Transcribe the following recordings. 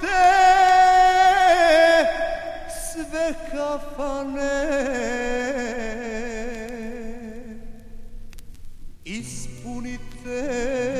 te sve kafane. Ispunite te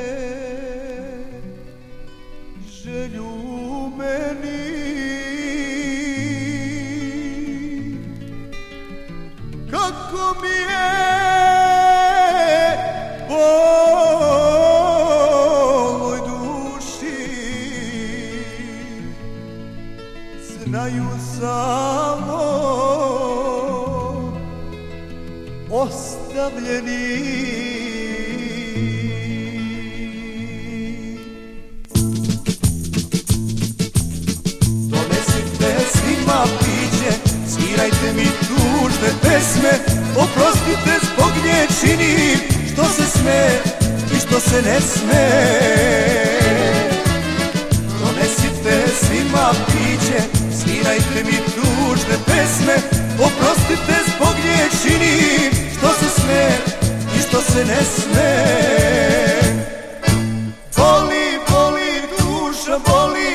znaju samo ostavljeni. Donesite svima piće, svirajte mi tužne pesme Oprostite zbog nje činim što se sme i što se ne sme. Donesite svima piće Svirajte mi tužne pesme Oprostite zbog nje činim Što se sme i što se ne sme. Boli, boli, duša boli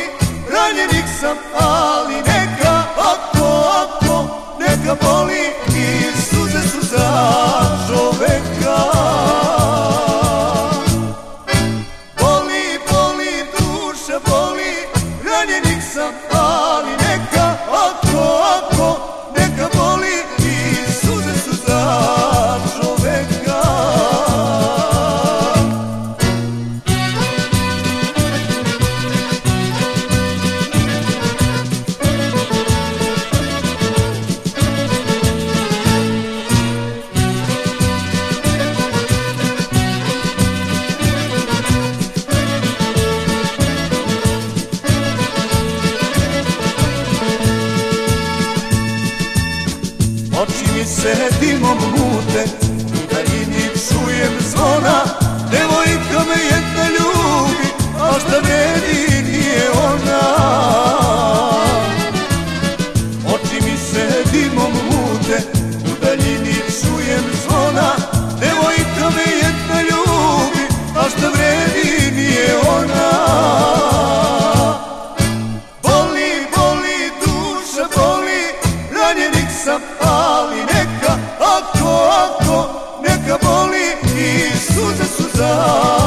Ranjenik sam, ali neka Ako, ako, neka boli Oči mi se dimom mute Kad idim čujem zvona Devojka me jedna ljubi A šta vredi nije ona. Oči mi se dimom mute U daljini čujem zvona Devojka me jedna ljubi A šta vredi nije ona. Boli, boli, duša boli Ranjenik sam, 是这